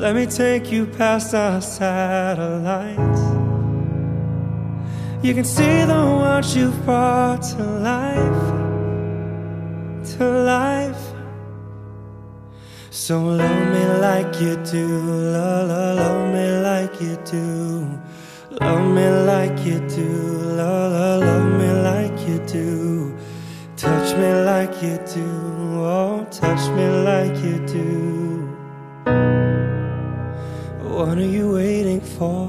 let me take you past our satellites. You can see the ones you've brought to life, to life. So love me like you do, love, love, me like you do. Love me like you do, love, love me like you do. Touch me like you do, oh, touch me like you do. What are you waiting for?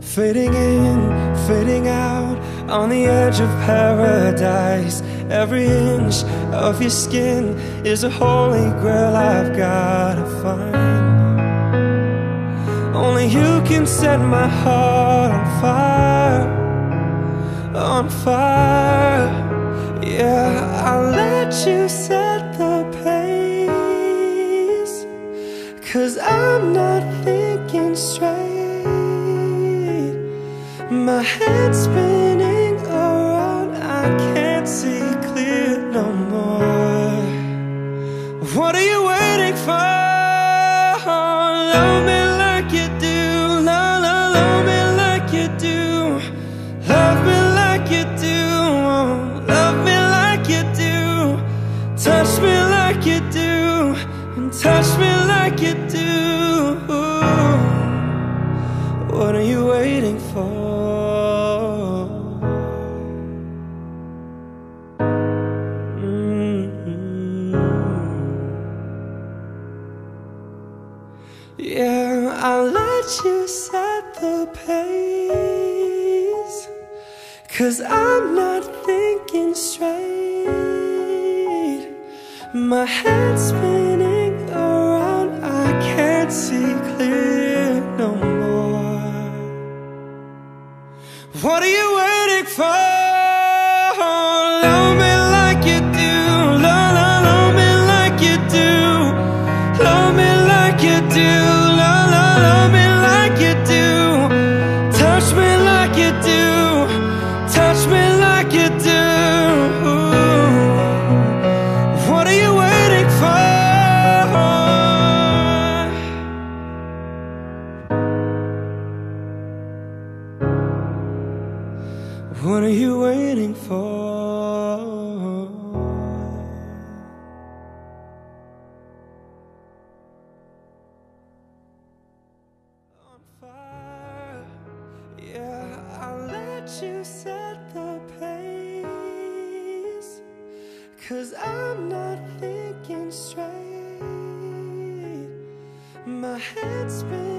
Fading in, fading out on the edge of paradise. Every inch of your skin is a holy grail I've gotta find. Only you can set my heart on fire, on fire. Not thinking straight. My head's spinning around, I can't see clear no more. What are you waiting for? Love me like you do, love, love, love me like you do. Love me like you do, oh, love me like you do. Touch me like you do, and touch me like you do. Waiting for? Mhm. Yeah, I'll let you set the pace. Cause I'm not thinking straight. My head's spinning around, I can't see clear What are you waiting for? What are you waiting for? On fire, yeah, I'll let you set the pace. Cause I'm not thinking straight. My head's spinning.